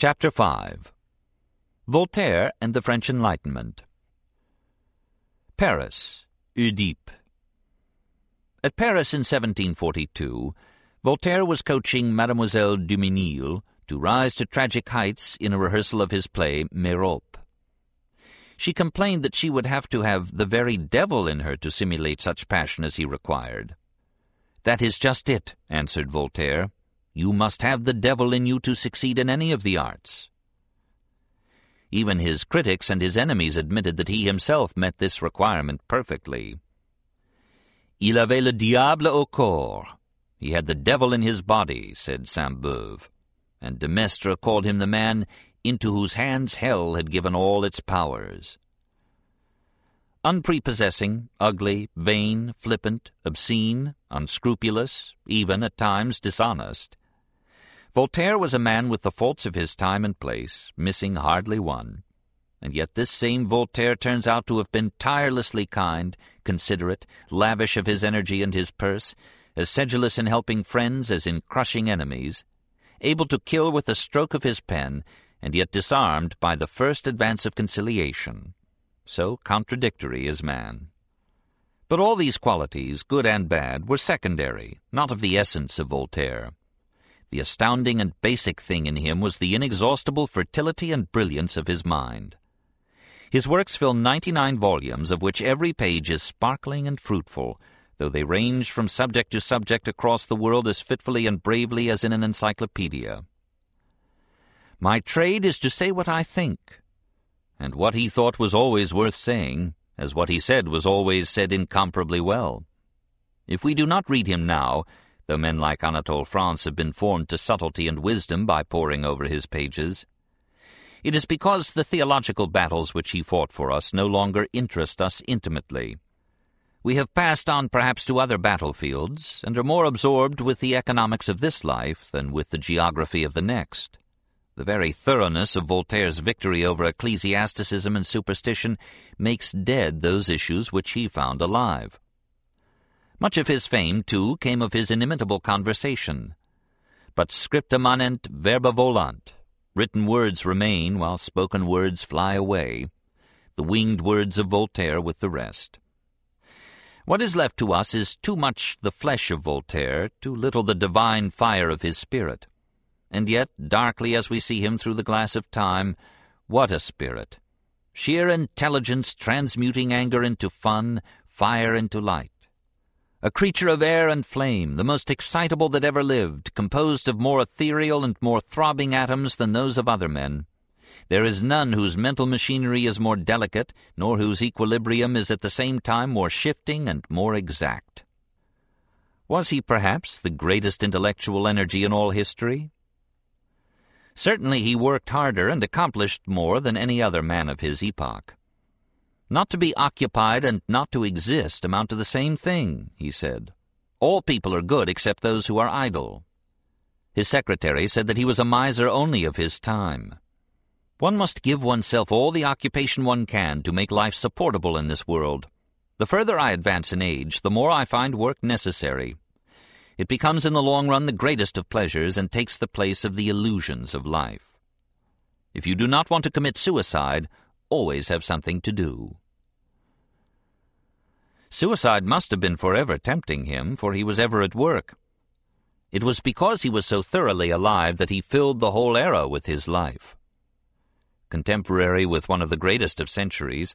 Chapter 5 Voltaire and the French Enlightenment Paris, Oedipe At Paris in 1742, Voltaire was coaching Mademoiselle Dumesnil to rise to tragic heights in a rehearsal of his play Merope. She complained that she would have to have the very devil in her to simulate such passion as he required. That is just it, answered Voltaire. You must have the devil in you to succeed in any of the arts. Even his critics and his enemies admitted that he himself met this requirement perfectly. Il avait le diable au corps. He had the devil in his body, said Sainte-Beuve, and de Maistre called him the man into whose hands hell had given all its powers. Unprepossessing, ugly, vain, flippant, obscene, unscrupulous, even at times dishonest, Voltaire was a man with the faults of his time and place, missing hardly one. And yet this same Voltaire turns out to have been tirelessly kind, considerate, lavish of his energy and his purse, as sedulous in helping friends as in crushing enemies, able to kill with a stroke of his pen, and yet disarmed by the first advance of conciliation. So contradictory is man. But all these qualities, good and bad, were secondary, not of the essence of Voltaire. The astounding and basic thing in him was the inexhaustible fertility and brilliance of his mind. His works fill ninety-nine volumes, of which every page is sparkling and fruitful, though they range from subject to subject across the world as fitfully and bravely as in an encyclopedia. My trade is to say what I think, and what he thought was always worth saying, as what he said was always said incomparably well. If we do not read him now, though men like Anatole France have been formed to subtlety and wisdom by poring over his pages, it is because the theological battles which he fought for us no longer interest us intimately. We have passed on perhaps to other battlefields, and are more absorbed with the economics of this life than with the geography of the next. The very thoroughness of Voltaire's victory over ecclesiasticism and superstition makes dead those issues which he found alive. Much of his fame, too, came of his inimitable conversation. But scripta manent verba volant. Written words remain while spoken words fly away, the winged words of Voltaire with the rest. What is left to us is too much the flesh of Voltaire, too little the divine fire of his spirit. And yet, darkly as we see him through the glass of time, what a spirit! Sheer intelligence transmuting anger into fun, fire into light. A creature of air and flame, the most excitable that ever lived, composed of more ethereal and more throbbing atoms than those of other men. There is none whose mental machinery is more delicate, nor whose equilibrium is at the same time more shifting and more exact. Was he perhaps the greatest intellectual energy in all history? Certainly he worked harder and accomplished more than any other man of his epoch. Not to be occupied and not to exist amount to the same thing, he said. All people are good except those who are idle. His secretary said that he was a miser only of his time. One must give oneself all the occupation one can to make life supportable in this world. The further I advance in age, the more I find work necessary. It becomes in the long run the greatest of pleasures and takes the place of the illusions of life. If you do not want to commit suicide, always have something to do. Suicide must have been forever tempting him, for he was ever at work. It was because he was so thoroughly alive that he filled the whole era with his life. Contemporary with one of the greatest of centuries,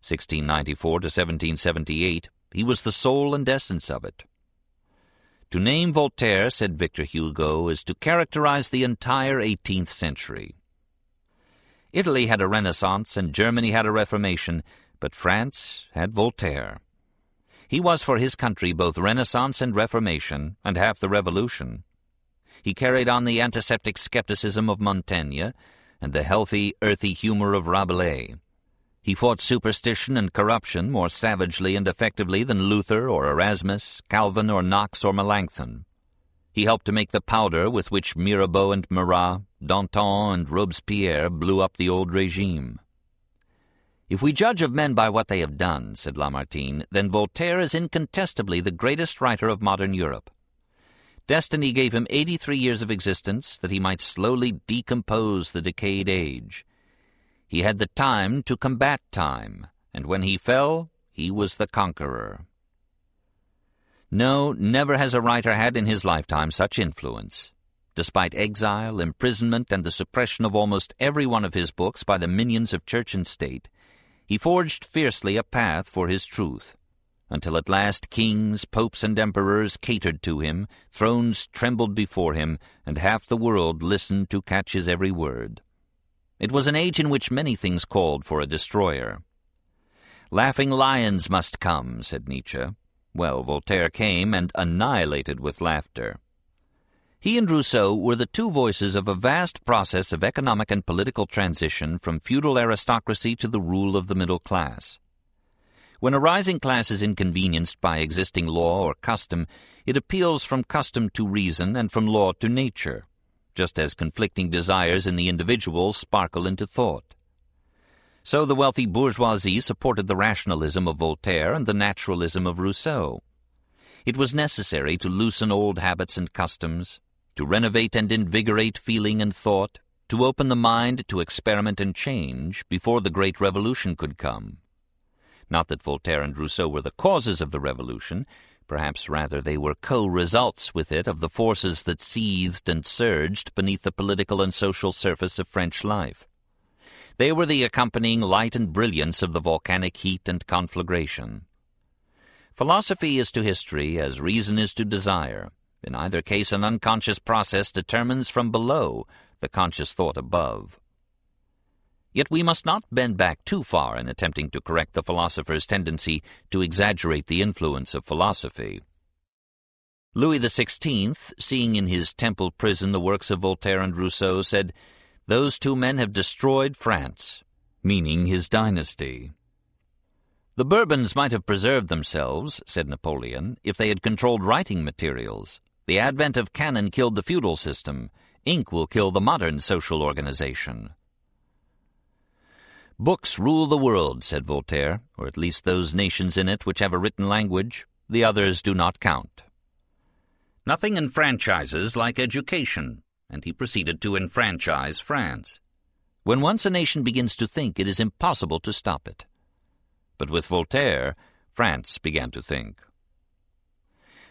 1694 to 1778, he was the soul and essence of it. To name Voltaire, said Victor Hugo, is to characterize the entire 18th century. Italy had a Renaissance and Germany had a Reformation, but France had Voltaire. He was for his country both Renaissance and Reformation, and half the Revolution. He carried on the antiseptic skepticism of Montaigne and the healthy, earthy humor of Rabelais. He fought superstition and corruption more savagely and effectively than Luther or Erasmus, Calvin or Knox or Melanchthon. He helped to make the powder with which Mirabeau and Marat, Danton and Robespierre blew up the old regime. If we judge of men by what they have done, said Lamartine, then Voltaire is incontestably the greatest writer of modern Europe. Destiny gave him eighty-three years of existence that he might slowly decompose the decayed age. He had the time to combat time, and when he fell, he was the conqueror. No, never has a writer had in his lifetime such influence. Despite exile, imprisonment, and the suppression of almost every one of his books by the minions of church and state, he forged fiercely a path for his truth until at last kings, popes, and emperors catered to him, thrones trembled before him, and half the world listened to catch his every word. It was an age in which many things called for a destroyer. Laughing lions must come, said Nietzsche. Well, Voltaire came and annihilated with laughter. He and Rousseau were the two voices of a vast process of economic and political transition from feudal aristocracy to the rule of the middle class. When a rising class is inconvenienced by existing law or custom, it appeals from custom to reason and from law to nature, just as conflicting desires in the individual sparkle into thought. So the wealthy bourgeoisie supported the rationalism of Voltaire and the naturalism of Rousseau. It was necessary to loosen old habits and customs, to renovate and invigorate feeling and thought, to open the mind to experiment and change before the great revolution could come. Not that Voltaire and Rousseau were the causes of the revolution, perhaps rather they were co-results with it of the forces that seethed and surged beneath the political and social surface of French life. They were the accompanying light and brilliance of the volcanic heat and conflagration. Philosophy is to history as reason is to desire. In either case, an unconscious process determines from below the conscious thought above. Yet we must not bend back too far in attempting to correct the philosopher's tendency to exaggerate the influence of philosophy. Louis XVI, seeing in his temple prison the works of Voltaire and Rousseau, said, Those two men have destroyed France, meaning his dynasty. The Bourbons might have preserved themselves, said Napoleon, if they had controlled writing materials. The advent of cannon killed the feudal system. Ink will kill the modern social organization. Books rule the world, said Voltaire, or at least those nations in it which have a written language. The others do not count. Nothing enfranchises like education, and he proceeded to enfranchise France. When once a nation begins to think, it is impossible to stop it. But with Voltaire, France began to think.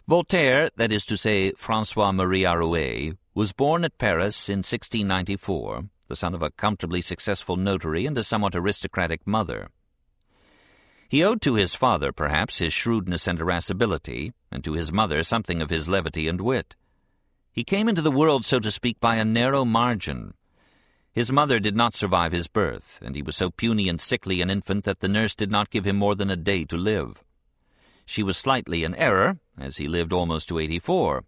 Voltaire, that is to say, Francois-Marie Arouet, was born at Paris in 1694 the son of a comfortably successful notary and a somewhat aristocratic mother. He owed to his father, perhaps, his shrewdness and irascibility, and to his mother something of his levity and wit. He came into the world, so to speak, by a narrow margin. His mother did not survive his birth, and he was so puny and sickly an infant that the nurse did not give him more than a day to live. She was slightly in error, as he lived almost to eighty-four,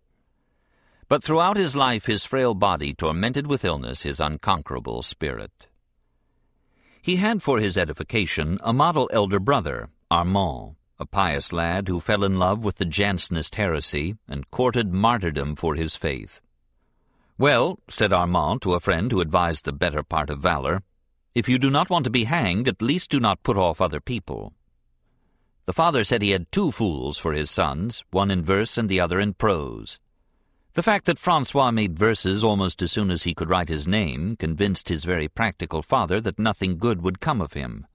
but throughout his life his frail body tormented with illness his unconquerable spirit. He had for his edification a model elder brother, Armand, a pious lad who fell in love with the Jansenist heresy and courted martyrdom for his faith. Well, said Armand to a friend who advised the better part of valor, if you do not want to be hanged, at least do not put off other people. The father said he had two fools for his sons, one in verse and the other in prose. The fact that Francois made verses almost as soon as he could write his name convinced his very practical father that nothing good would come of him.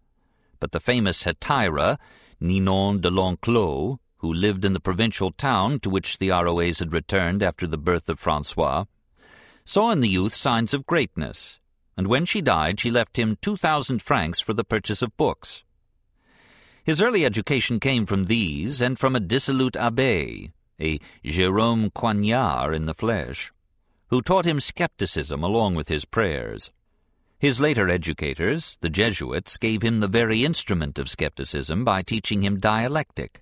But the famous hetaira, Ninon de l'Enclos, who lived in the provincial town to which the Arouets had returned after the birth of Francois, saw in the youth signs of greatness, and when she died she left him two thousand francs for the purchase of books. His early education came from these and from a dissolute abbé, a Jérôme Coignard in the flesh, who taught him skepticism along with his prayers. His later educators, the Jesuits, gave him the very instrument of skepticism by teaching him dialectic,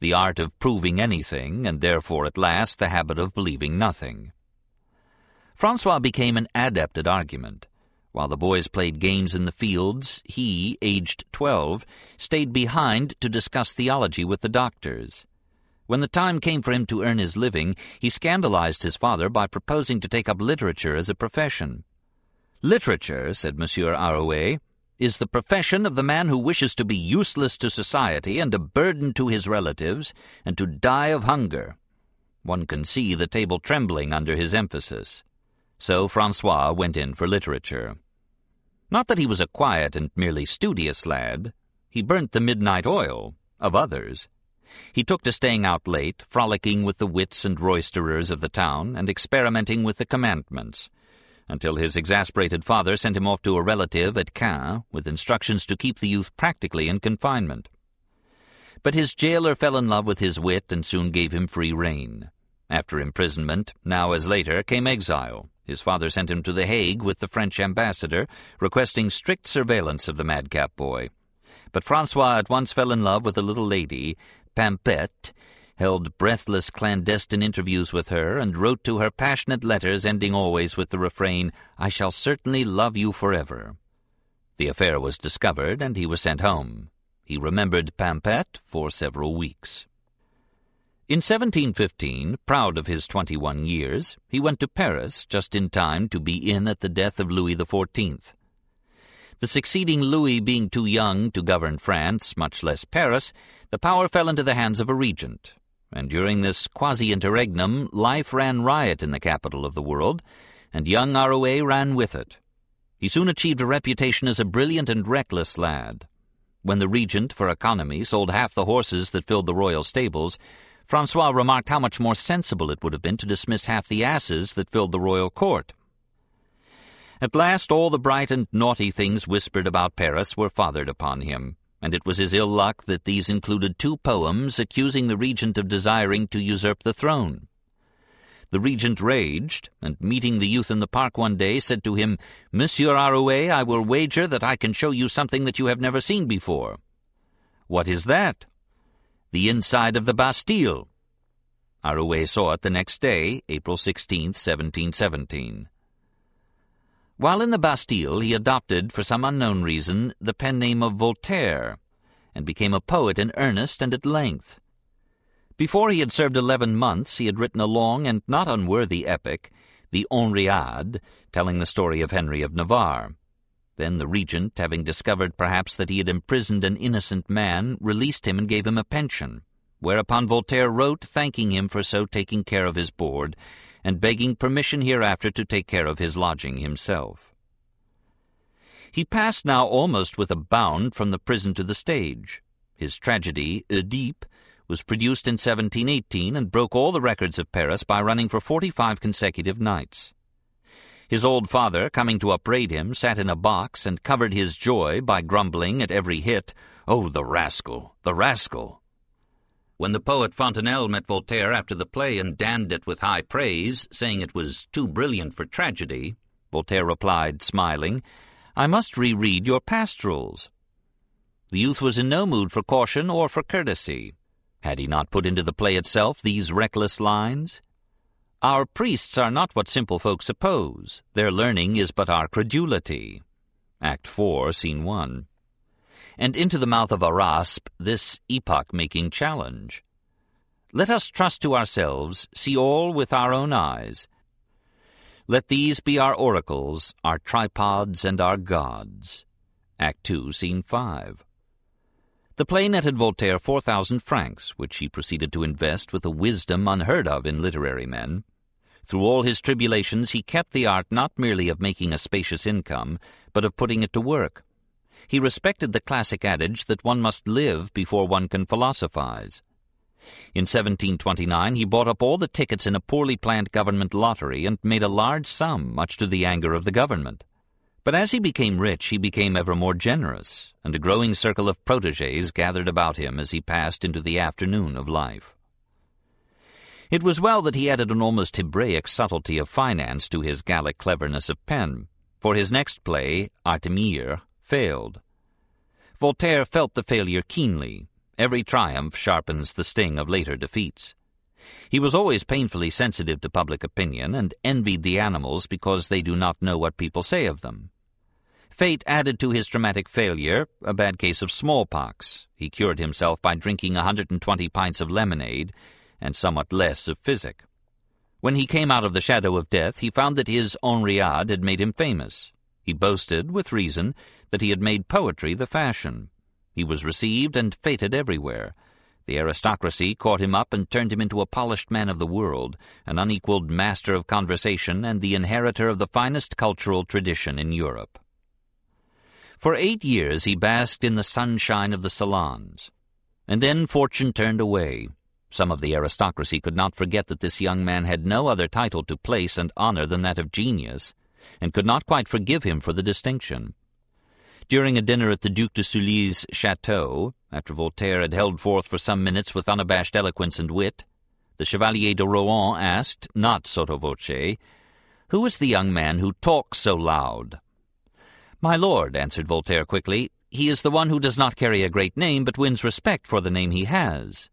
the art of proving anything, and therefore at last the habit of believing nothing. Francois became an adept at argument. While the boys played games in the fields, he, aged twelve, stayed behind to discuss theology with the doctors. When the time came for him to earn his living, he scandalized his father by proposing to take up literature as a profession. Literature, said Monsieur Arouet, is the profession of the man who wishes to be useless to society and a burden to his relatives, and to die of hunger. One can see the table trembling under his emphasis. So Francois went in for literature. Not that he was a quiet and merely studious lad. He burnt the midnight oil of others. He took to staying out late, frolicking with the wits and roisterers of the town, and experimenting with the commandments, until his exasperated father sent him off to a relative at Caen with instructions to keep the youth practically in confinement. But his jailer fell in love with his wit and soon gave him free rein. After imprisonment, now as later, came exile. His father sent him to The Hague with the French ambassador, requesting strict surveillance of the madcap boy. But Francois at once fell in love with a little lady, Pampette, held breathless clandestine interviews with her, and wrote to her passionate letters ending always with the refrain, I shall certainly love you forever. The affair was discovered, and he was sent home. He remembered Pampette for several weeks. In 1715, proud of his twenty-one years, he went to Paris just in time to be in at the death of Louis XIV. The succeeding Louis being too young to govern France, much less Paris, the power fell into the hands of a regent, and during this quasi-interregnum life ran riot in the capital of the world, and young Arouet ran with it. He soon achieved a reputation as a brilliant and reckless lad. When the regent, for economy, sold half the horses that filled the royal stables, Francois remarked how much more sensible it would have been to dismiss half the asses that filled the royal court. At last all the bright and naughty things whispered about Paris were fathered upon him, and it was his ill luck that these included two poems accusing the regent of desiring to usurp the throne. The regent raged, and meeting the youth in the park one day, said to him, Monsieur Arouet, I will wager that I can show you something that you have never seen before. What is that? The inside of the Bastille. Arouet saw it the next day, April 16, 1717. While in the Bastille, he adopted, for some unknown reason, the pen name of Voltaire, and became a poet in earnest and at length. Before he had served eleven months, he had written a long and not unworthy epic, the Henriade, telling the story of Henry of Navarre. Then the regent, having discovered perhaps that he had imprisoned an innocent man, released him and gave him a pension, whereupon Voltaire wrote thanking him for so taking care of his board, and begging permission hereafter to take care of his lodging himself. He passed now almost with a bound from the prison to the stage. His tragedy, Oedipe, was produced in 1718 and broke all the records of Paris by running for forty-five consecutive nights. His old father, coming to upbraid him, sat in a box and covered his joy by grumbling at every hit, Oh, the rascal, the rascal! When the poet Fontenelle met Voltaire after the play and damned it with high praise, saying it was too brilliant for tragedy, Voltaire replied, smiling, I must reread your pastorals. The youth was in no mood for caution or for courtesy. Had he not put into the play itself these reckless lines? Our priests are not what simple folk suppose. Their learning is but our credulity. Act 4, Scene 1 and into the mouth of Araspe this epoch-making challenge. Let us trust to ourselves, see all with our own eyes. Let these be our oracles, our tripods, and our gods. Act 2, Scene 5. The play netted Voltaire four thousand francs, which he proceeded to invest with a wisdom unheard of in literary men. Through all his tribulations he kept the art not merely of making a spacious income, but of putting it to work. He respected the classic adage that one must live before one can philosophize. In 1729 he bought up all the tickets in a poorly planned government lottery and made a large sum, much to the anger of the government. But as he became rich, he became ever more generous, and a growing circle of protégés gathered about him as he passed into the afternoon of life. It was well that he added an almost Hebraic subtlety of finance to his Gallic cleverness of pen, for his next play, Artemire, failed. Voltaire felt the failure keenly. Every triumph sharpens the sting of later defeats. He was always painfully sensitive to public opinion and envied the animals because they do not know what people say of them. Fate added to his dramatic failure a bad case of smallpox. He cured himself by drinking a 120 pints of lemonade and somewhat less of physic. When he came out of the shadow of death, he found that his Henriade had made him famous. He boasted, with reason, that he had made poetry the fashion. He was received and feted everywhere. The aristocracy caught him up and turned him into a polished man of the world, an unequaled master of conversation, and the inheritor of the finest cultural tradition in Europe. For eight years he basked in the sunshine of the salons. And then fortune turned away. Some of the aristocracy could not forget that this young man had no other title to place and honor than that of genius, and could not quite forgive him for the distinction. During a dinner at the Duc de Sully's chateau, after Voltaire had held forth for some minutes with unabashed eloquence and wit, the Chevalier de Rohan asked, not sotto voce, Who is the young man who talks so loud? My lord, answered Voltaire quickly, he is the one who does not carry a great name, but wins respect for the name he has.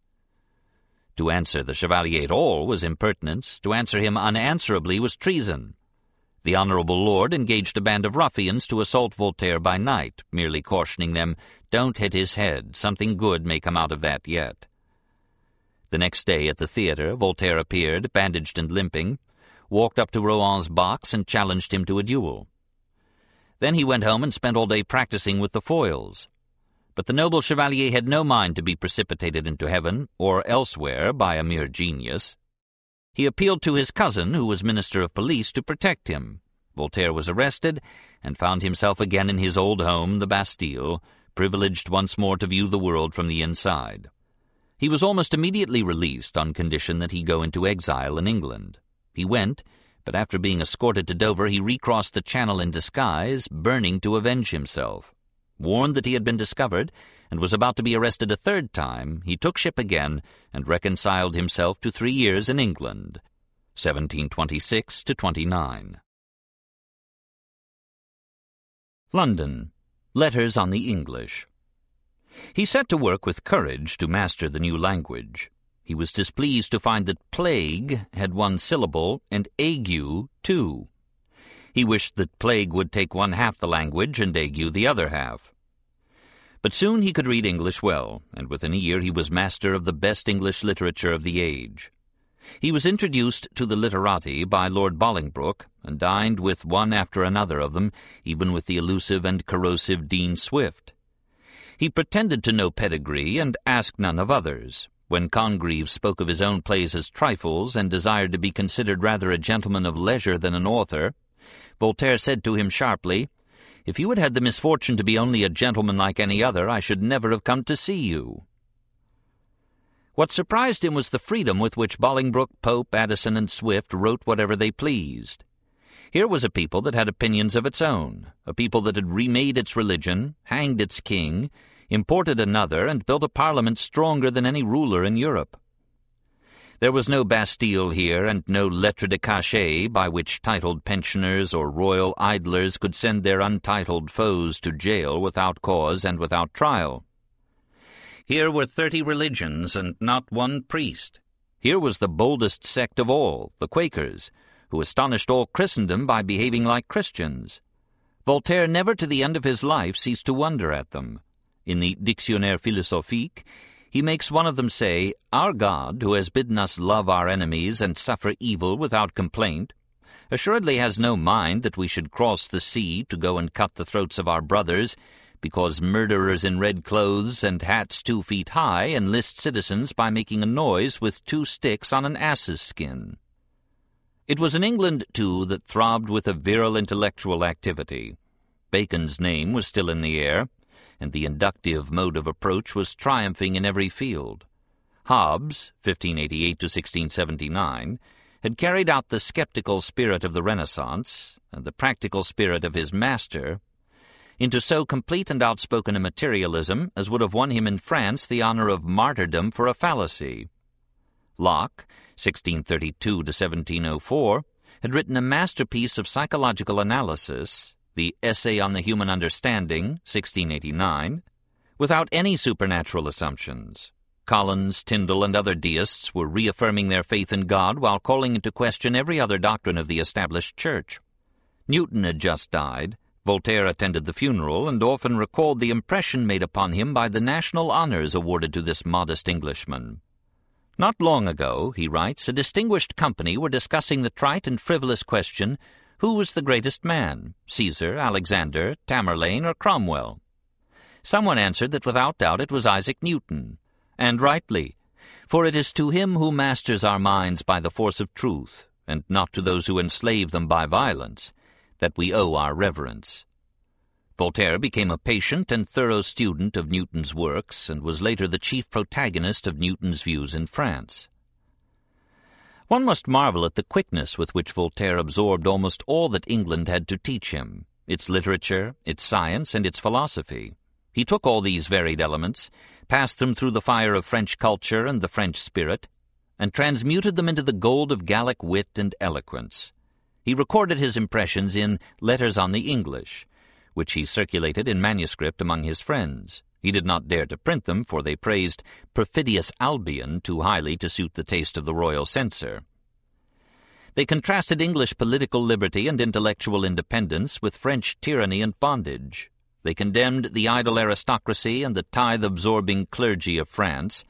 To answer the Chevalier at all was impertinence, to answer him unanswerably was treason. The honourable lord engaged a band of ruffians to assault Voltaire by night, merely cautioning them, Don't hit his head, something good may come out of that yet. The next day at the theatre, Voltaire appeared, bandaged and limping, walked up to Rohan's box and challenged him to a duel. Then he went home and spent all day practising with the foils. But the noble chevalier had no mind to be precipitated into heaven, or elsewhere, by a mere genius. He appealed to his cousin, who was Minister of Police, to protect him. Voltaire was arrested, and found himself again in his old home, the Bastille, privileged once more to view the world from the inside. He was almost immediately released on condition that he go into exile in England. He went, but after being escorted to Dover he recrossed the channel in disguise, burning to avenge himself. Warned that he had been discovered, and was about to be arrested a third time, he took ship again and reconciled himself to three years in England, 1726 to 29. London. Letters on the English. He set to work with courage to master the new language. He was displeased to find that plague had one syllable and ague two. He wished that plague would take one half the language and ague the other half. But soon he could read English well, and within a year he was master of the best English literature of the age. He was introduced to the literati by Lord Bolingbroke, and dined with one after another of them, even with the elusive and corrosive Dean Swift. He pretended to know pedigree, and asked none of others. When Congreve spoke of his own plays as trifles, and desired to be considered rather a gentleman of leisure than an author, Voltaire said to him sharply, if you had had the misfortune to be only a gentleman like any other, I should never have come to see you. What surprised him was the freedom with which Bolingbroke, Pope, Addison, and Swift wrote whatever they pleased. Here was a people that had opinions of its own, a people that had remade its religion, hanged its king, imported another, and built a parliament stronger than any ruler in Europe. There was no Bastille here, and no lettre de cachet by which titled pensioners or royal idlers could send their untitled foes to jail without cause and without trial. Here were thirty religions and not one priest. Here was the boldest sect of all, the Quakers, who astonished all Christendom by behaving like Christians. Voltaire never to the end of his life ceased to wonder at them. In the Dictionnaire philosophique, he makes one of them say, Our God, who has bidden us love our enemies and suffer evil without complaint, assuredly has no mind that we should cross the sea to go and cut the throats of our brothers, because murderers in red clothes and hats two feet high enlist citizens by making a noise with two sticks on an ass's skin. It was an England, too, that throbbed with a virile intellectual activity. Bacon's name was still in the air, and the inductive mode of approach was triumphing in every field. Hobbes, 1588 to 1679, had carried out the skeptical spirit of the Renaissance and the practical spirit of his master into so complete and outspoken a materialism as would have won him in France the honor of martyrdom for a fallacy. Locke, 1632 to 1704, had written a masterpiece of psychological analysis the Essay on the Human Understanding, 1689, without any supernatural assumptions. Collins, Tindal, and other deists were reaffirming their faith in God while calling into question every other doctrine of the established church. Newton had just died. Voltaire attended the funeral and often recalled the impression made upon him by the national honors awarded to this modest Englishman. Not long ago, he writes, a distinguished company were discussing the trite and frivolous question who was the greatest man, Caesar, Alexander, Tamerlane, or Cromwell? Someone answered that without doubt it was Isaac Newton. and rightly, for it is to him who masters our minds by the force of truth, and not to those who enslave them by violence, that we owe our reverence. Voltaire became a patient and thorough student of Newton's works, and was later the chief protagonist of Newton's views in France. One must marvel at the quickness with which Voltaire absorbed almost all that England had to teach him, its literature, its science, and its philosophy. He took all these varied elements, passed them through the fire of French culture and the French spirit, and transmuted them into the gold of Gallic wit and eloquence. He recorded his impressions in Letters on the English, which he circulated in manuscript among his friends. He did not dare to print them, for they praised perfidious Albion too highly to suit the taste of the royal censor. They contrasted English political liberty and intellectual independence with French tyranny and bondage. They condemned the idle aristocracy and the tithe-absorbing clergy of France,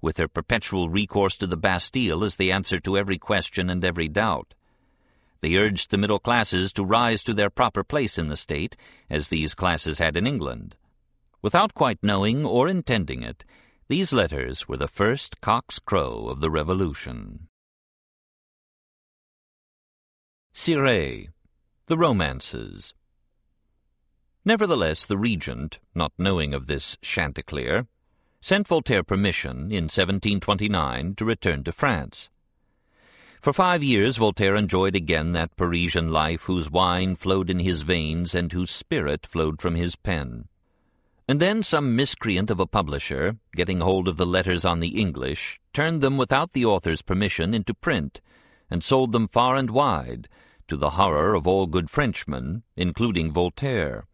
with their perpetual recourse to the Bastille as the answer to every question and every doubt. They urged the middle classes to rise to their proper place in the state, as these classes had in England. Without quite knowing or intending it, these letters were the first cock's crow of the Revolution. Cirey, The Romances Nevertheless, the regent, not knowing of this Chanticleer, sent Voltaire permission in 1729 to return to France. For five years Voltaire enjoyed again that Parisian life whose wine flowed in his veins and whose spirit flowed from his pen. And then some miscreant of a publisher, getting hold of the letters on the English, turned them without the author's permission into print, and sold them far and wide, to the horror of all good Frenchmen, including Voltaire.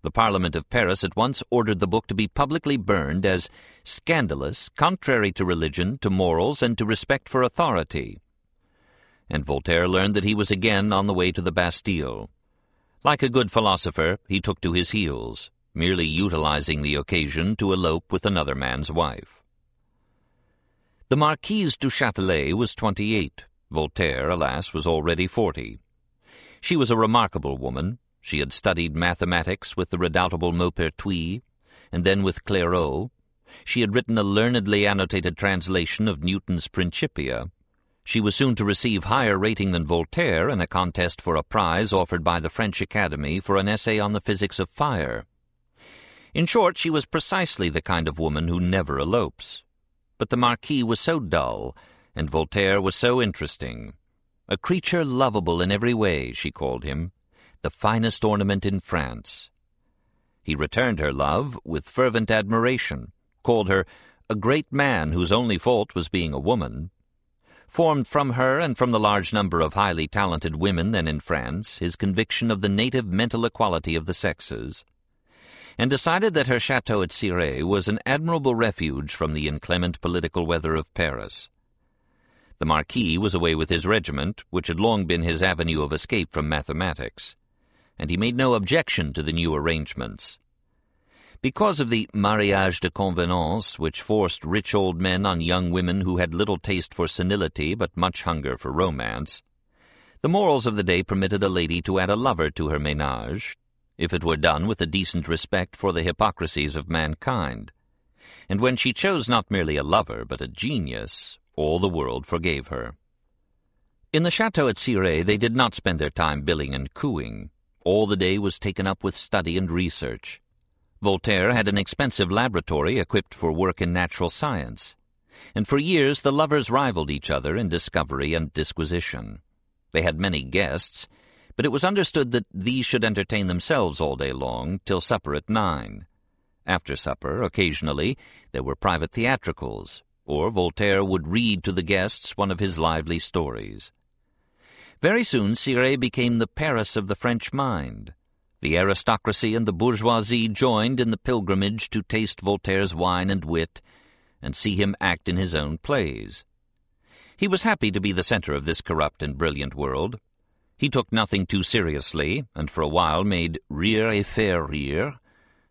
The Parliament of Paris at once ordered the book to be publicly burned as scandalous, contrary to religion, to morals, and to respect for authority and Voltaire learned that he was again on the way to the Bastille. Like a good philosopher, he took to his heels, merely utilizing the occasion to elope with another man's wife. The Marquise du Châtelet was twenty-eight. Voltaire, alas, was already forty. She was a remarkable woman. She had studied mathematics with the redoubtable Maupertuis, and then with Clairaut. She had written a learnedly annotated translation of Newton's Principia, she was soon to receive higher rating than Voltaire in a contest for a prize offered by the French Academy for an essay on the physics of fire. In short, she was precisely the kind of woman who never elopes. But the Marquis was so dull, and Voltaire was so interesting. A creature lovable in every way, she called him, the finest ornament in France. He returned her love with fervent admiration, called her a great man whose only fault was being a woman, formed from her and from the large number of highly talented women then in France his conviction of the native mental equality of the sexes, and decided that her chateau at Cirey was an admirable refuge from the inclement political weather of Paris. The Marquis was away with his regiment, which had long been his avenue of escape from mathematics, and he made no objection to the new arrangements. Because of the mariage de convenance, which forced rich old men on young women who had little taste for senility but much hunger for romance, the morals of the day permitted a lady to add a lover to her ménage, if it were done with a decent respect for the hypocrisies of mankind. And when she chose not merely a lover, but a genius, all the world forgave her. In the chateau at Cirey they did not spend their time billing and cooing. All the day was taken up with study and research. Voltaire had an expensive laboratory equipped for work in natural science, and for years the lovers rivaled each other in discovery and disquisition. They had many guests, but it was understood that these should entertain themselves all day long till supper at nine. After supper, occasionally, there were private theatricals, or Voltaire would read to the guests one of his lively stories. Very soon Cirey became the Paris of the French mind. The aristocracy and the bourgeoisie joined in the pilgrimage to taste Voltaire's wine and wit, and see him act in his own plays. He was happy to be the center of this corrupt and brilliant world. He took nothing too seriously, and for a while made rire et faire rire,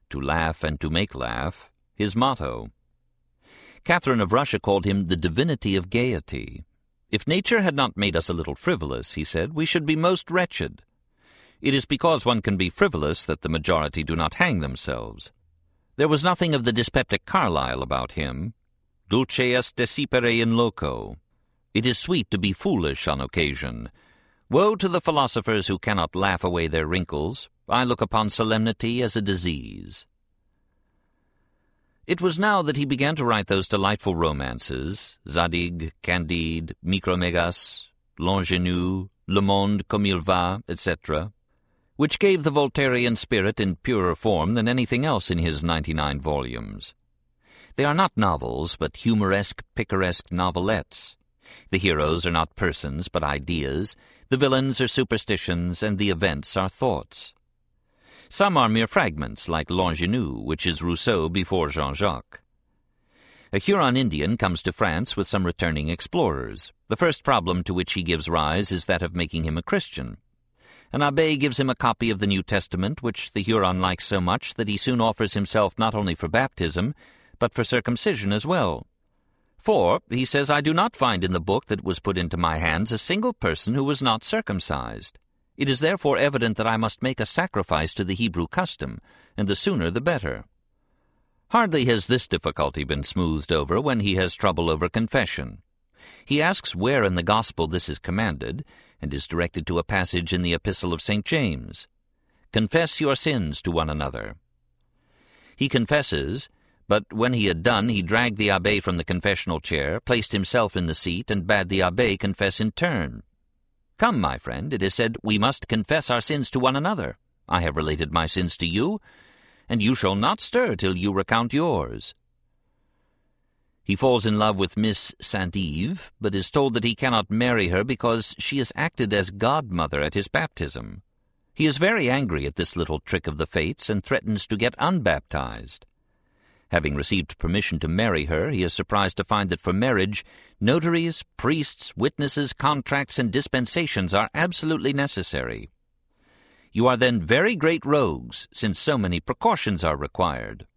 to laugh and to make laugh, his motto. Catherine of Russia called him the divinity of gaiety. If nature had not made us a little frivolous, he said, we should be most wretched. It is because one can be frivolous that the majority do not hang themselves. There was nothing of the dyspeptic Carlyle about him. dulce est desipere in loco. It is sweet to be foolish on occasion. Woe to the philosophers who cannot laugh away their wrinkles. I look upon solemnity as a disease. It was now that he began to write those delightful romances, Zadig, Candide, Micromegas, L'Ingénu, Le Monde comme il va, etc., which gave the Voltairian spirit in purer form than anything else in his ninety-nine volumes. They are not novels, but humoresque, picaresque novelettes. The heroes are not persons, but ideas. The villains are superstitions, and the events are thoughts. Some are mere fragments, like L'Ingénu, which is Rousseau before Jean-Jacques. A Huron Indian comes to France with some returning explorers. The first problem to which he gives rise is that of making him a Christian. An abbé gives him a copy of the New Testament, which the Huron likes so much that he soon offers himself not only for baptism, but for circumcision as well. For, he says, I do not find in the book that was put into my hands a single person who was not circumcised. It is therefore evident that I must make a sacrifice to the Hebrew custom, and the sooner the better. Hardly has this difficulty been smoothed over when he has trouble over confession. He asks where in the Gospel this is commanded, and is directed to a passage in the Epistle of St. James. Confess your sins to one another. He confesses, but when he had done, he dragged the abbé from the confessional chair, placed himself in the seat, and bade the abbé confess in turn. Come, my friend, it is said, we must confess our sins to one another. I have related my sins to you, and you shall not stir till you recount yours. He falls in love with Miss St. Yves, but is told that he cannot marry her because she has acted as godmother at his baptism. He is very angry at this little trick of the fates and threatens to get unbaptized. Having received permission to marry her, he is surprised to find that for marriage, notaries, priests, witnesses, contracts, and dispensations are absolutely necessary. You are then very great rogues, since so many precautions are required.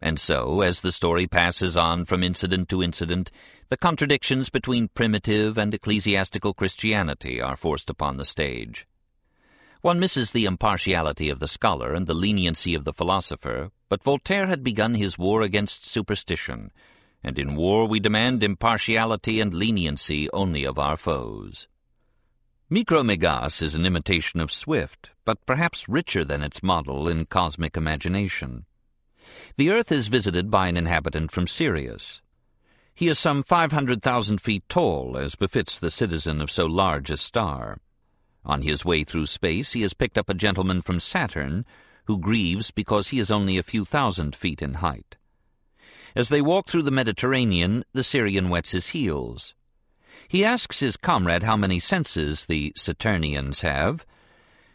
And so, as the story passes on from incident to incident, the contradictions between primitive and ecclesiastical Christianity are forced upon the stage. One misses the impartiality of the scholar and the leniency of the philosopher, but Voltaire had begun his war against superstition, and in war we demand impartiality and leniency only of our foes. Micromegas is an imitation of Swift, but perhaps richer than its model in cosmic imagination. The Earth is visited by an inhabitant from Sirius. He is some 500,000 feet tall, as befits the citizen of so large a star. On his way through space, he has picked up a gentleman from Saturn who grieves because he is only a few thousand feet in height. As they walk through the Mediterranean, the Sirian wets his heels. He asks his comrade how many senses the Saturnians have,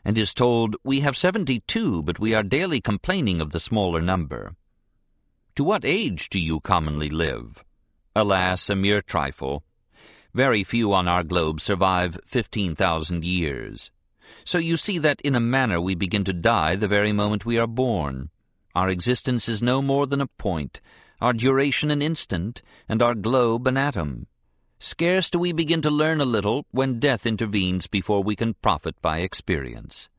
and is told, We have seventy-two, but we are daily complaining of the smaller number. To what age do you commonly live? Alas, a mere trifle. Very few on our globe survive fifteen thousand years. So you see that in a manner we begin to die the very moment we are born. Our existence is no more than a point, our duration an instant, and our globe an atom. Scarce do we begin to learn a little when death intervenes before we can profit by experience.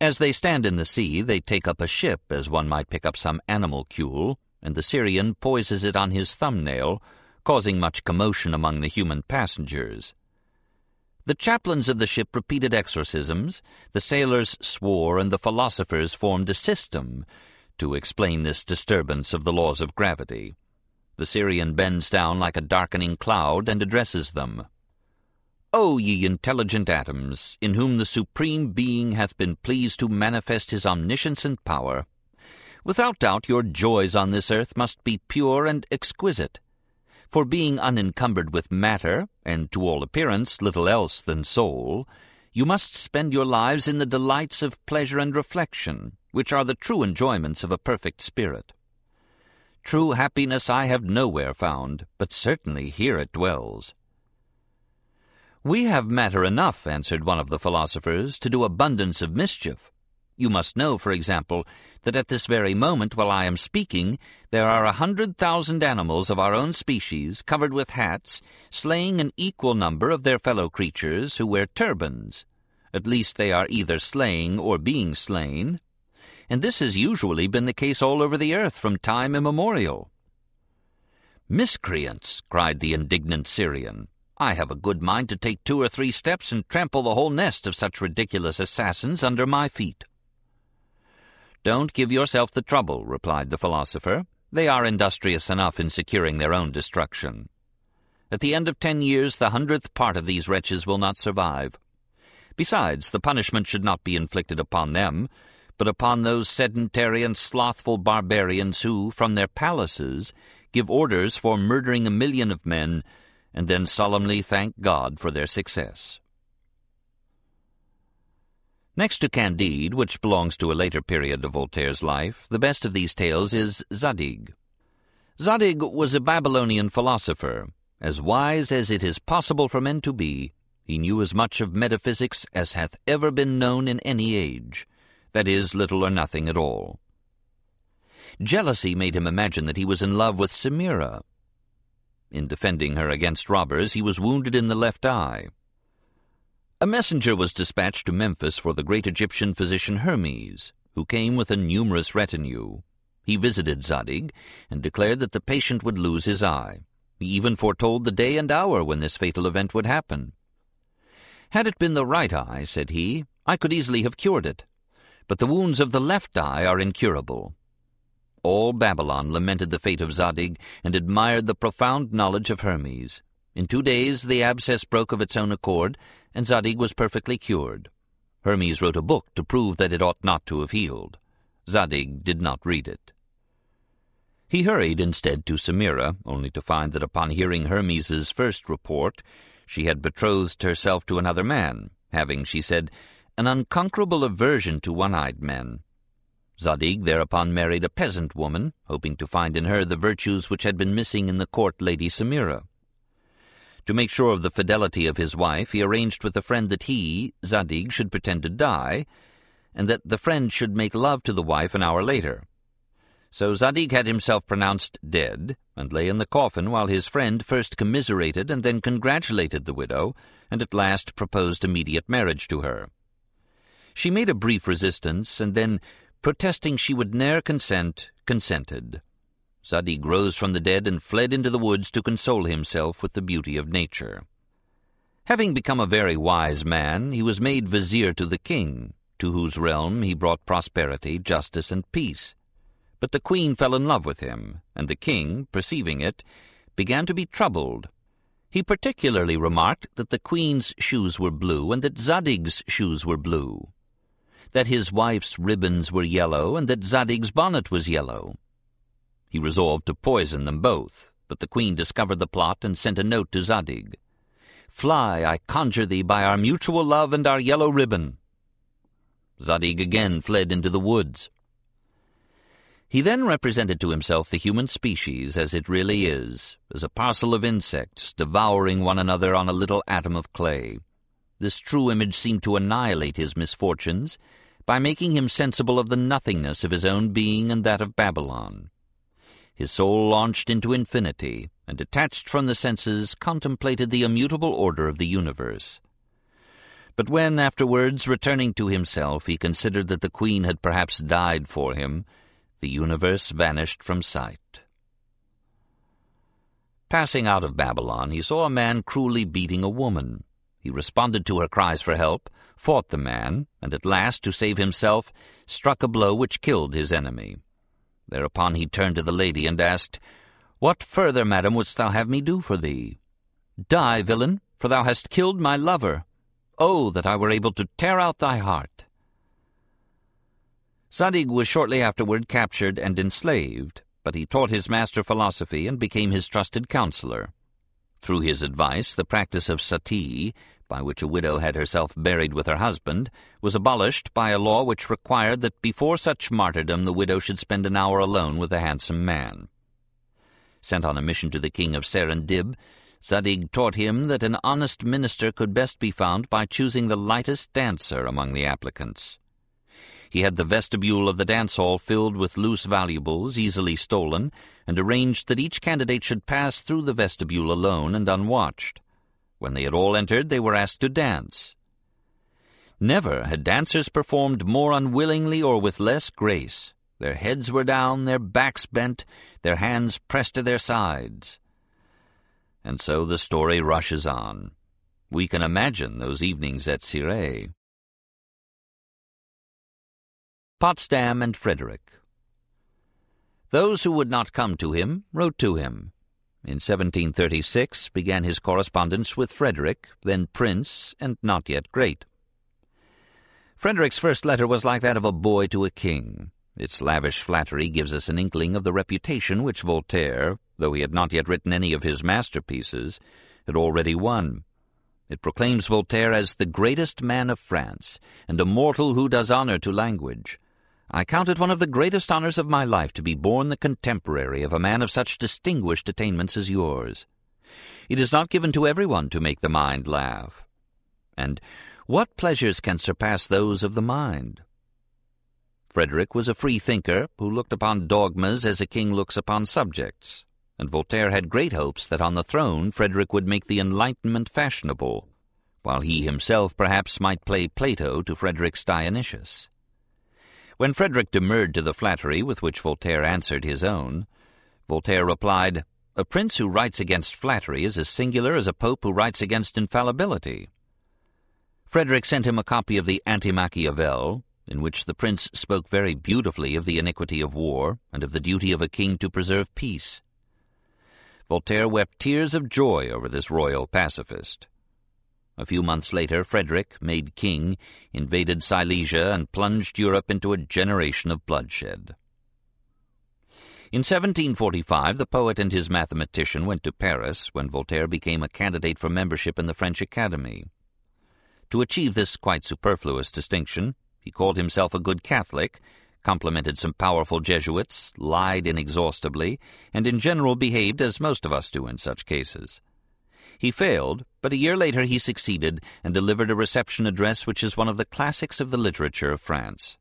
As they stand in the sea, they take up a ship as one might pick up some animalcule, and the Sirian poises it on his thumbnail, causing much commotion among the human passengers. The chaplains of the ship repeated exorcisms, the sailors swore, and the philosophers formed a system to explain this disturbance of the laws of gravity. The Sirian bends down like a darkening cloud and addresses them. O ye intelligent atoms, in whom the Supreme Being hath been pleased to manifest his omniscience and power, without doubt your joys on this earth must be pure and exquisite. For being unencumbered with matter, and to all appearance little else than soul, you must spend your lives in the delights of pleasure and reflection, which are the true enjoyments of a perfect spirit. True happiness I have nowhere found, but certainly here it dwells. We have matter enough, answered one of the philosophers, to do abundance of mischief. You must know, for example, that at this very moment while I am speaking, there are a hundred thousand animals of our own species, covered with hats, slaying an equal number of their fellow creatures who wear turbans. At least they are either slaying or being slain, and this has usually been the case all over the earth from time immemorial. Miscreants! cried the indignant Sirian. I have a good mind to take two or three steps and trample the whole nest of such ridiculous assassins under my feet. Don't give yourself the trouble, replied the philosopher. They are industrious enough in securing their own destruction. At the end of ten years, the hundredth part of these wretches will not survive. Besides, the punishment should not be inflicted upon them, but upon those sedentary and slothful barbarians who, from their palaces, give orders for murdering a million of men, and then solemnly thank God for their success. Next to Candide, which belongs to a later period of Voltaire's life, the best of these tales is Zadig. Zadig was a Babylonian philosopher, as wise as it is possible for men to be. He knew as much of metaphysics as hath ever been known in any age, that is, little or nothing at all. Jealousy made him imagine that he was in love with Semira. In defending her against robbers, he was wounded in the left eye. A messenger was dispatched to Memphis for the great Egyptian physician Hermes, who came with a numerous retinue. He visited Zadig and declared that the patient would lose his eye. He even foretold the day and hour when this fatal event would happen. Had it been the right eye, said he, I could easily have cured it. But the wounds of the left eye are incurable. All Babylon lamented the fate of Zadig and admired the profound knowledge of Hermes. In two days the abscess broke of its own accord, and Zadig was perfectly cured. Hermes wrote a book to prove that it ought not to have healed. Zadig did not read it. He hurried instead to Semira, only to find that upon hearing Hermes's first report, she had betrothed herself to another man, having, she said, an unconquerable aversion to one-eyed men. Zadig thereupon married a peasant woman, hoping to find in her the virtues which had been missing in the court lady Semira. To make sure of the fidelity of his wife, he arranged with a friend that he, Zadig, should pretend to die, and that the friend should make love to the wife an hour later. So Zadig had himself pronounced dead, and lay in the coffin while his friend first commiserated and then congratulated the widow, and at last proposed immediate marriage to her. She made a brief resistance, and then, protesting she would ne'er consent, consented. Zadig rose from the dead and fled into the woods to console himself with the beauty of nature. Having become a very wise man, he was made vizier to the king, to whose realm he brought prosperity, justice, and peace. But the queen fell in love with him, and the king, perceiving it, began to be troubled. He particularly remarked that the queen's shoes were blue and that Zadig's shoes were blue, that his wife's ribbons were yellow and that Zadig's bonnet was yellow. He resolved to poison them both, but the queen discovered the plot and sent a note to Zadig. Fly, I conjure thee, by our mutual love and our yellow ribbon. Zadig again fled into the woods. He then represented to himself the human species as it really is, as a parcel of insects devouring one another on a little atom of clay. This true image seemed to annihilate his misfortunes by making him sensible of the nothingness of his own being and that of Babylon his soul launched into infinity, and detached from the senses contemplated the immutable order of the universe. But when, afterwards, returning to himself, he considered that the queen had perhaps died for him, the universe vanished from sight. Passing out of Babylon, he saw a man cruelly beating a woman. He responded to her cries for help, fought the man, and at last, to save himself, struck a blow which killed his enemy. Thereupon he turned to the lady and asked, What further, madam, wouldst thou have me do for thee? Die, villain, for thou hast killed my lover. Oh, that I were able to tear out thy heart. Zadig was shortly afterward captured and enslaved, but he taught his master philosophy and became his trusted counselor. Through his advice, the practice of sati, by which a widow had herself buried with her husband, was abolished by a law which required that before such martyrdom the widow should spend an hour alone with a handsome man. Sent on a mission to the king of Serendib, Zadig taught him that an honest minister could best be found by choosing the lightest dancer among the applicants. He had the vestibule of the dance hall filled with loose valuables easily stolen, and arranged that each candidate should pass through the vestibule alone and unwatched. When they had all entered, they were asked to dance. Never had dancers performed more unwillingly or with less grace. Their heads were down, their backs bent, their hands pressed to their sides. And so the story rushes on. We can imagine those evenings at Cirey. Potsdam and Frederick. Those who would not come to him wrote to him. In 1736 began his correspondence with Frederick, then prince and not yet great. Frederick's first letter was like that of a boy to a king. Its lavish flattery gives us an inkling of the reputation which Voltaire, though he had not yet written any of his masterpieces, had already won. It proclaims Voltaire as the greatest man of France, and a mortal who does honor to language. I count it one of the greatest honors of my life to be born the contemporary of a man of such distinguished attainments as yours. It is not given to everyone to make the mind laugh. And what pleasures can surpass those of the mind? Frederick was a free thinker who looked upon dogmas as a king looks upon subjects, and Voltaire had great hopes that on the throne Frederick would make the Enlightenment fashionable, while he himself perhaps might play Plato to Frederick's Dionysius. When Frederick demurred to the flattery with which Voltaire answered his own, Voltaire replied, A prince who writes against flattery is as singular as a pope who writes against infallibility. Frederick sent him a copy of the Anti-Machiavel, in which the prince spoke very beautifully of the iniquity of war and of the duty of a king to preserve peace. Voltaire wept tears of joy over this royal pacifist. A few months later, Frederick, made king, invaded Silesia and plunged Europe into a generation of bloodshed. In 1745, the poet and his mathematician went to Paris when Voltaire became a candidate for membership in the French Academy. To achieve this quite superfluous distinction, he called himself a good Catholic, complimented some powerful Jesuits, lied inexhaustibly, and in general behaved as most of us do in such cases. He failed, but a year later he succeeded and delivered a reception address which is one of the classics of the literature of France.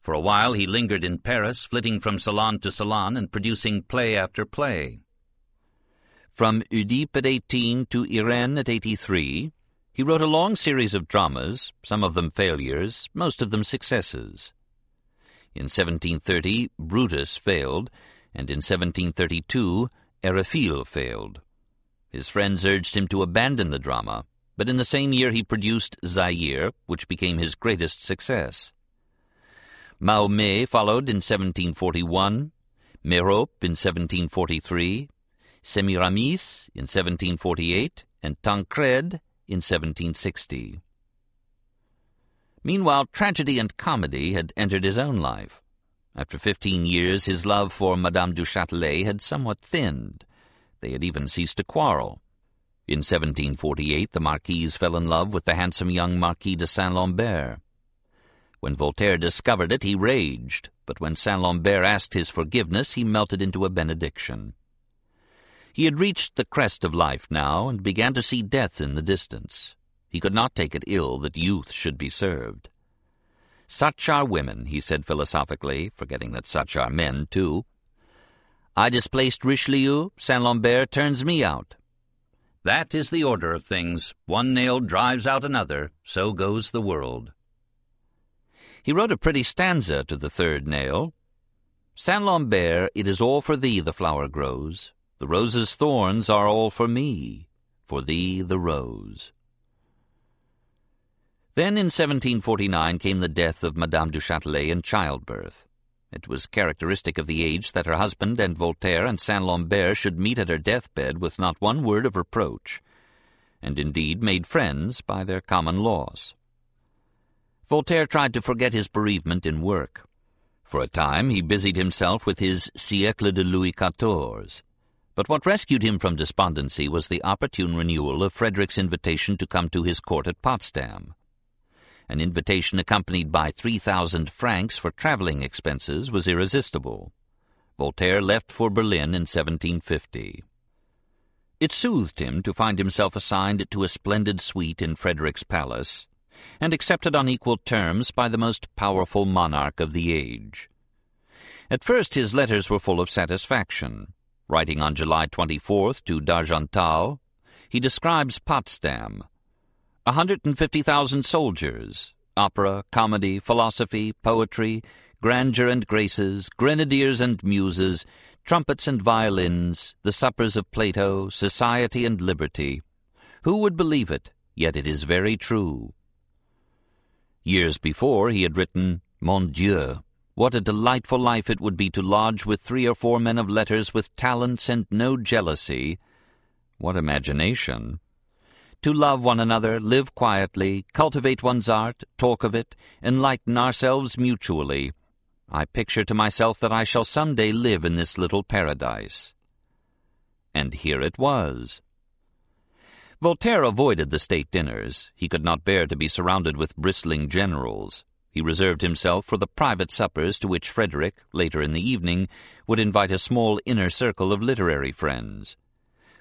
For a while he lingered in Paris, flitting from salon to salon and producing play after play. From Oedipe at 18 to Irene at 83, he wrote a long series of dramas, some of them failures, most of them successes. In 1730, Brutus failed, and in 1732, Eriphyle failed. His friends urged him to abandon the drama, but in the same year he produced Zaire, which became his greatest success. Mahomet followed in 1741, Merope in 1743, Semiramis in 1748, and Tancred in 1760. Meanwhile, tragedy and comedy had entered his own life. After fifteen years, his love for Madame du Châtelet had somewhat thinned. They had even ceased to quarrel. In 1748, the Marquise fell in love with the handsome young Marquis de Saint-Lambert. When Voltaire discovered it, he raged, but when Saint-Lambert asked his forgiveness, he melted into a benediction. He had reached the crest of life now and began to see death in the distance. He could not take it ill that youth should be served. Such are women, he said philosophically, forgetting that such are men, too. I displaced Richelieu, Saint-Lambert turns me out. That is the order of things. One nail drives out another, so goes the world. He wrote a pretty stanza to the third nail. Saint-Lambert, it is all for thee the flower grows, the rose's thorns are all for me, for thee the rose. Then in 1749 came the death of Madame du Châtelet in childbirth. It was characteristic of the age that her husband and Voltaire and Saint-Lambert should meet at her deathbed with not one word of reproach, and indeed made friends by their common loss. Voltaire tried to forget his bereavement in work. For a time he busied himself with his Siècle de Louis XIV, but what rescued him from despondency was the opportune renewal of Frederick's invitation to come to his court at Potsdam. An invitation accompanied by 3,000 francs for traveling expenses was irresistible. Voltaire left for Berlin in 1750. It soothed him to find himself assigned to a splendid suite in Frederick's palace, and accepted on equal terms by the most powerful monarch of the age. At first his letters were full of satisfaction. Writing on July 24th to D'Argental, he describes Potsdam. 150,000 soldiers, opera, comedy, philosophy, poetry, grandeur and graces, grenadiers and muses, trumpets and violins, the suppers of Plato, society and liberty. Who would believe it? Yet it is very true. Years before he had written, Mon Dieu, what a delightful life it would be to lodge with three or four men of letters with talents and no jealousy. What imagination! To love one another, live quietly, cultivate one's art, talk of it, enlighten ourselves mutually. I picture to myself that I shall some day live in this little paradise. And here it was. Voltaire avoided the state dinners. He could not bear to be surrounded with bristling generals. He reserved himself for the private suppers to which Frederick, later in the evening, would invite a small inner circle of literary friends.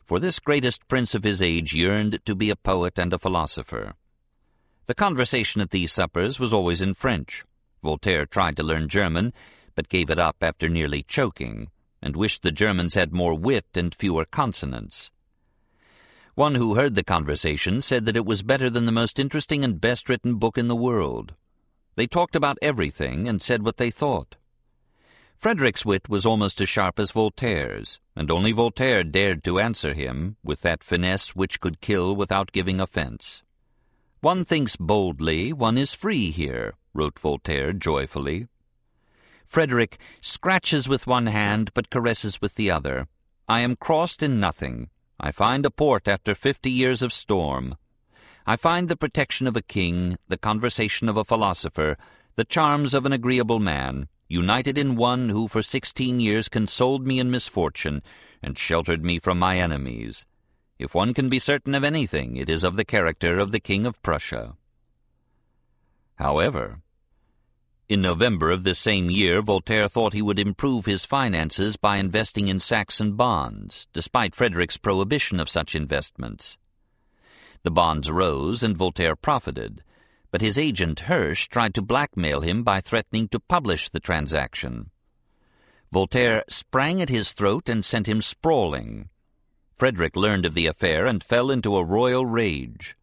For this greatest prince of his age yearned to be a poet and a philosopher. The conversation at these suppers was always in French. Voltaire tried to learn German, but gave it up after nearly choking, and wished the Germans had more wit and fewer consonants. One who heard the conversation said that it was better than the most interesting and best written book in the world. They talked about everything and said what they thought. Frederick's wit was almost as sharp as Voltaire's, and only Voltaire dared to answer him with that finesse which could kill without giving offence. One thinks boldly, one is free here, wrote Voltaire joyfully. Frederick scratches with one hand but caresses with the other. I am crossed in nothing. I find a port after fifty years of storm. I find the protection of a king, the conversation of a philosopher, the charms of an agreeable man, united in one who for sixteen years consoled me in misfortune and sheltered me from my enemies. If one can be certain of anything, it is of the character of the King of Prussia. However, in November of this same year, Voltaire thought he would improve his finances by investing in Saxon bonds, despite Frederick's prohibition of such investments. The bonds rose and Voltaire profited, but his agent Hirsch tried to blackmail him by threatening to publish the transaction. Voltaire sprang at his throat and sent him sprawling. Frederick learned of the affair and fell into a royal rage.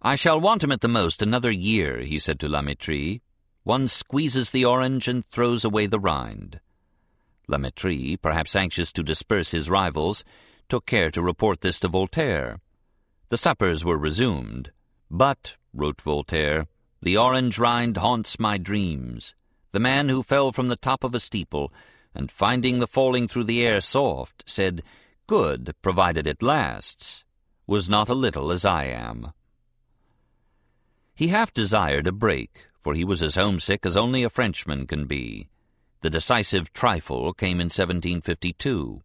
I shall want him at the most another year, he said to La Mettrie. One squeezes the orange and throws away the rind. La Mettrie, perhaps anxious to disperse his rivals, took care to report this to Voltaire. The suppers were resumed. But, wrote Voltaire, the orange rind haunts my dreams. The man who fell from the top of a steeple, and finding the falling through the air soft, said, Good, provided it lasts, was not a little as I am. He half desired a break, for he was as homesick as only a Frenchman can be. The decisive trifle came in 1752.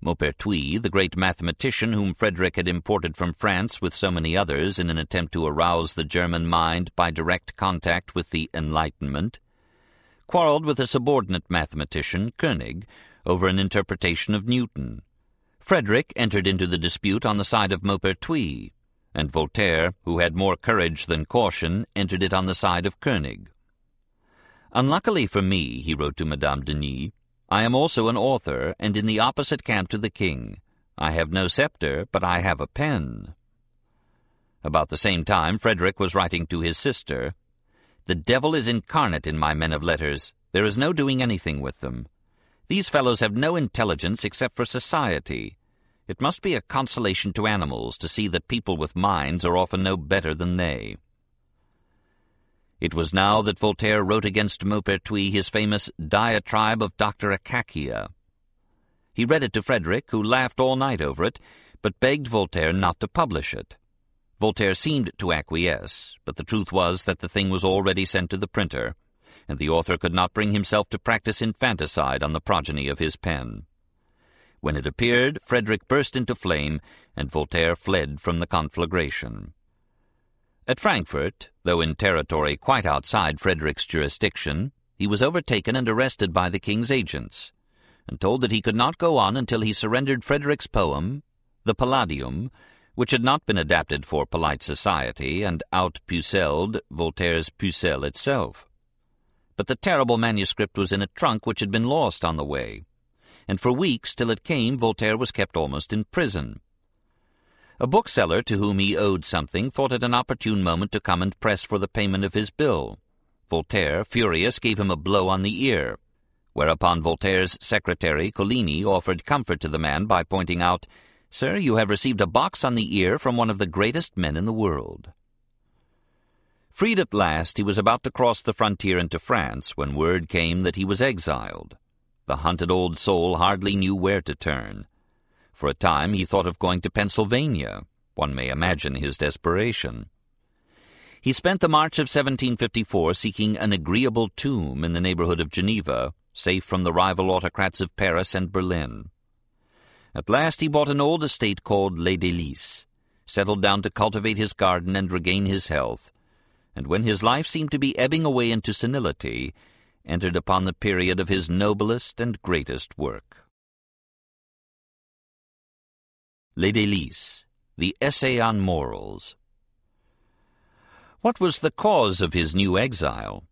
Maupertuis, the great mathematician whom Frederick had imported from France with so many others in an attempt to arouse the German mind by direct contact with the Enlightenment, quarreled with a subordinate mathematician, Koenig, over an interpretation of Newton. Frederick entered into the dispute on the side of Maupertuis, and Voltaire, who had more courage than caution, entered it on the side of Koenig. Unluckily for me, he wrote to Madame Denis, I am also an author, and in the opposite camp to the king. I have no scepter, but I have a pen. About the same time, Frederick was writing to his sister, The devil is incarnate in my men of letters. There is no doing anything with them. These fellows have no intelligence except for society. It must be a consolation to animals to see that people with minds are often no better than they. It was now that Voltaire wrote against Maupertuis his famous diatribe of Dr. Akakia. He read it to Frederick, who laughed all night over it, but begged Voltaire not to publish it. Voltaire seemed to acquiesce, but the truth was that the thing was already sent to the printer, and the author could not bring himself to practice infanticide on the progeny of his pen. When it appeared, Frederick burst into flame, and Voltaire fled from the conflagration. At Frankfurt, though in territory quite outside Frederick's jurisdiction, he was overtaken and arrested by the king's agents, and told that he could not go on until he surrendered Frederick's poem, the Palladium, which had not been adapted for polite society, and outpucelled Voltaire's Pucelle itself. But the terrible manuscript was in a trunk which had been lost on the way, and for weeks till it came Voltaire was kept almost in prison. A bookseller to whom he owed something thought it an opportune moment to come and press for the payment of his bill. Voltaire, furious, gave him a blow on the ear, whereupon Voltaire's secretary, Collini, offered comfort to the man by pointing out, Sir, you have received a box on the ear from one of the greatest men in the world. Freed at last, he was about to cross the frontier into France when word came that he was exiled. The hunted old soul hardly knew where to turn. For a time he thought of going to Pennsylvania. One may imagine his desperation. He spent the March of 1754 seeking an agreeable tomb in the neighborhood of Geneva, safe from the rival autocrats of Paris and Berlin. At last he bought an old estate called Les Délices, settled down to cultivate his garden and regain his health, and when his life seemed to be ebbing away into senility, entered upon the period of his noblest and greatest work. Les Délices, the Essay on Morals. What was the cause of his new exile?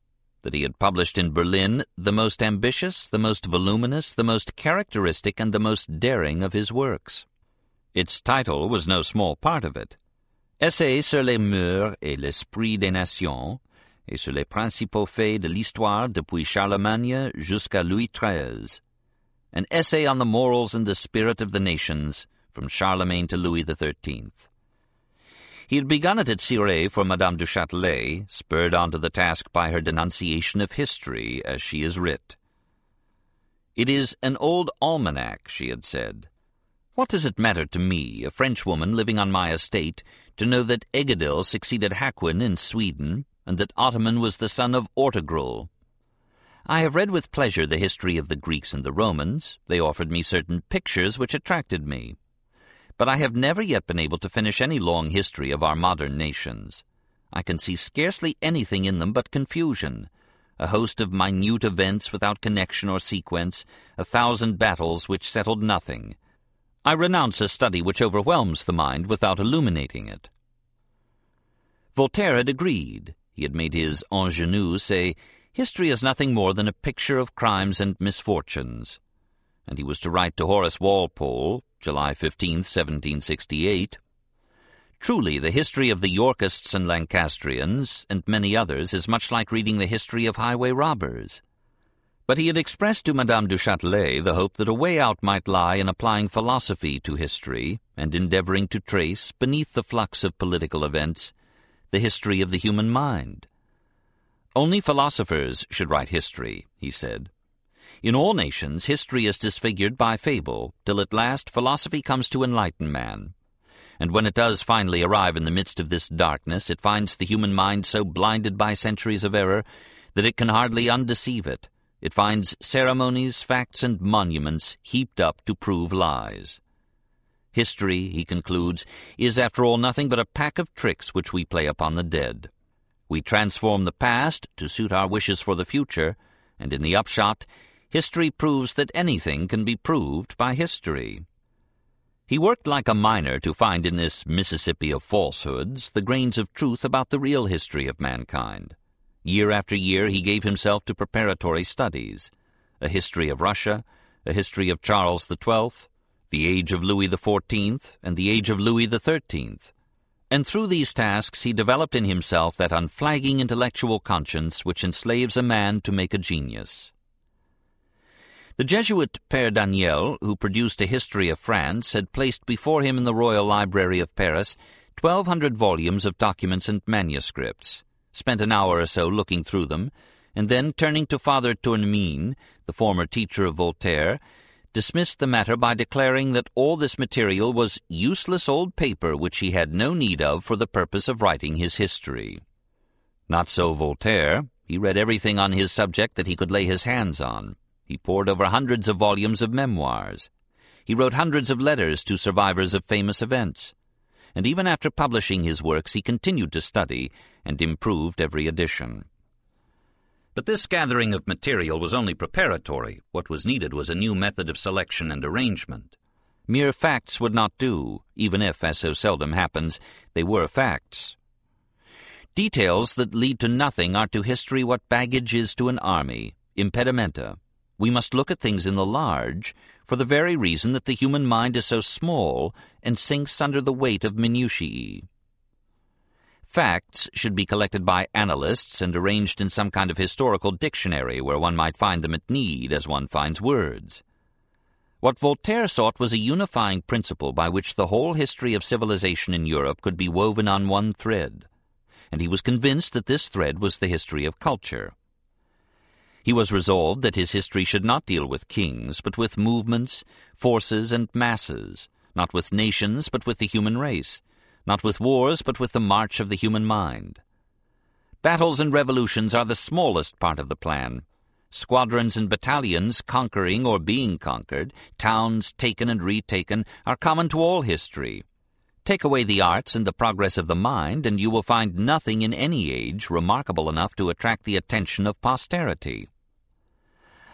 That he had published in Berlin the most ambitious, the most voluminous, the most characteristic, and the most daring of his works. Its title was no small part of it. Essai sur les mœurs et l'esprit des nations, et sur les principaux faits de l'histoire depuis Charlemagne jusqu'à Louis XIII. An essay on the morals and the spirit of the nations, from Charlemagne to Louis XIII. He had begun it at Cirey for Madame du Châtelet, spurred on to the task by her denunciation of history, as she is writ. It is an old almanac, she had said. What does it matter to me, a Frenchwoman living on my estate, to know that Egedil succeeded Haquin in Sweden, and that Ottoman was the son of Ortegrul? I have read with pleasure the history of the Greeks and the Romans. They offered me certain pictures which attracted me but I have never yet been able to finish any long history of our modern nations. I can see scarcely anything in them but confusion, a host of minute events without connection or sequence, a thousand battles which settled nothing. I renounce a study which overwhelms the mind without illuminating it. Voltaire had agreed. He had made his ingenue say, History is nothing more than a picture of crimes and misfortunes. And he was to write to Horace Walpole, July 15, 1768. Truly, the history of the Yorkists and Lancastrians, and many others, is much like reading the history of highway robbers. But he had expressed to Madame du Châtelet the hope that a way out might lie in applying philosophy to history, and endeavoring to trace, beneath the flux of political events, the history of the human mind. Only philosophers should write history, he said. In all nations, history is disfigured by fable, till at last philosophy comes to enlighten man. And when it does finally arrive in the midst of this darkness, it finds the human mind so blinded by centuries of error that it can hardly undeceive it. It finds ceremonies, facts, and monuments heaped up to prove lies. History, he concludes, is after all nothing but a pack of tricks which we play upon the dead. We transform the past to suit our wishes for the future, and in the upshot, history proves that anything can be proved by history. He worked like a miner to find in this Mississippi of falsehoods the grains of truth about the real history of mankind. Year after year he gave himself to preparatory studies, a history of Russia, a history of Charles Twelfth, the age of Louis Fourteenth, and the age of Louis Thirteenth. And through these tasks he developed in himself that unflagging intellectual conscience which enslaves a man to make a genius. The Jesuit Père Daniel, who produced a history of France, had placed before him in the Royal Library of Paris twelve hundred volumes of documents and manuscripts, spent an hour or so looking through them, and then, turning to Father Tournemine, the former teacher of Voltaire, dismissed the matter by declaring that all this material was useless old paper which he had no need of for the purpose of writing his history. Not so Voltaire. He read everything on his subject that he could lay his hands on. He pored over hundreds of volumes of memoirs. He wrote hundreds of letters to survivors of famous events. And even after publishing his works, he continued to study and improved every edition. But this gathering of material was only preparatory. What was needed was a new method of selection and arrangement. Mere facts would not do, even if, as so seldom happens, they were facts. Details that lead to nothing are to history what baggage is to an army, impedimenta, we must look at things in the large, for the very reason that the human mind is so small and sinks under the weight of minutiae. Facts should be collected by analysts and arranged in some kind of historical dictionary where one might find them at need as one finds words. What Voltaire sought was a unifying principle by which the whole history of civilization in Europe could be woven on one thread, and he was convinced that this thread was the history of culture. He was resolved that his history should not deal with kings, but with movements, forces, and masses, not with nations, but with the human race, not with wars, but with the march of the human mind. Battles and revolutions are the smallest part of the plan. Squadrons and battalions conquering or being conquered, towns taken and retaken, are common to all history. Take away the arts and the progress of the mind, and you will find nothing in any age remarkable enough to attract the attention of posterity.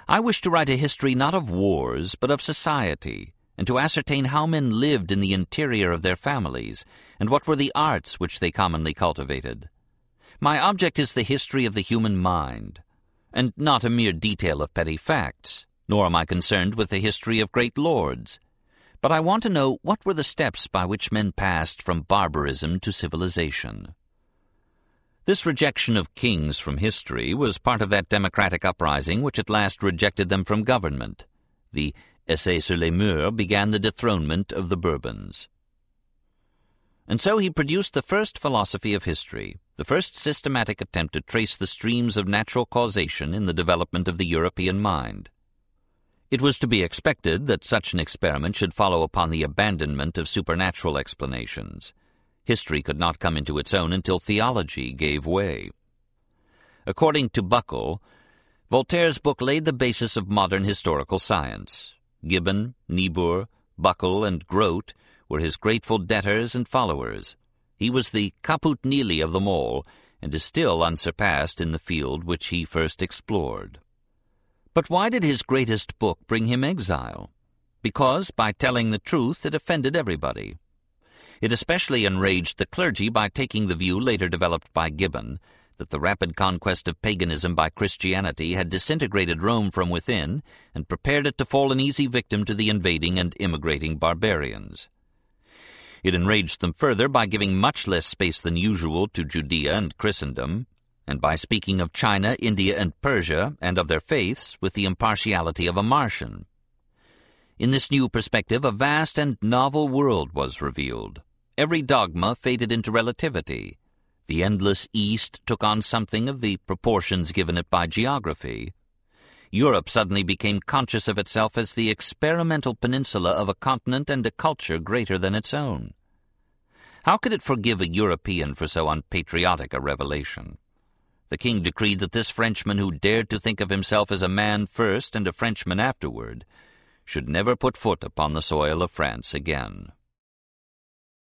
I wish to write a history not of wars, but of society, and to ascertain how men lived in the interior of their families, and what were the arts which they commonly cultivated. My object is the history of the human mind, and not a mere detail of petty facts, nor am I concerned with the history of great lords. But I want to know what were the steps by which men passed from barbarism to civilization. This rejection of kings from history was part of that democratic uprising which at last rejected them from government. The Essai sur les Mœurs began the dethronement of the Bourbons. And so he produced the first philosophy of history, the first systematic attempt to trace the streams of natural causation in the development of the European mind. It was to be expected that such an experiment should follow upon the abandonment of supernatural explanations. History could not come into its own until theology gave way. According to Buckle, Voltaire's book laid the basis of modern historical science. Gibbon, Niebuhr, Buckle, and Grote were his grateful debtors and followers. He was the caput Nili of them all, and is still unsurpassed in the field which he first explored. But why did his greatest book bring him exile? Because, by telling the truth, it offended everybody. It especially enraged the clergy by taking the view later developed by Gibbon, that the rapid conquest of paganism by Christianity had disintegrated Rome from within and prepared it to fall an easy victim to the invading and immigrating barbarians. It enraged them further by giving much less space than usual to Judea and Christendom, and by speaking of China, India, and Persia, and of their faiths, with the impartiality of a Martian. In this new perspective, a vast and novel world was revealed. Every dogma faded into relativity, the endless East took on something of the proportions given it by geography. Europe suddenly became conscious of itself as the experimental peninsula of a continent and a culture greater than its own. How could it forgive a European for so unpatriotic a revelation? The king decreed that this Frenchman who dared to think of himself as a man first and a Frenchman afterward should never put foot upon the soil of France again.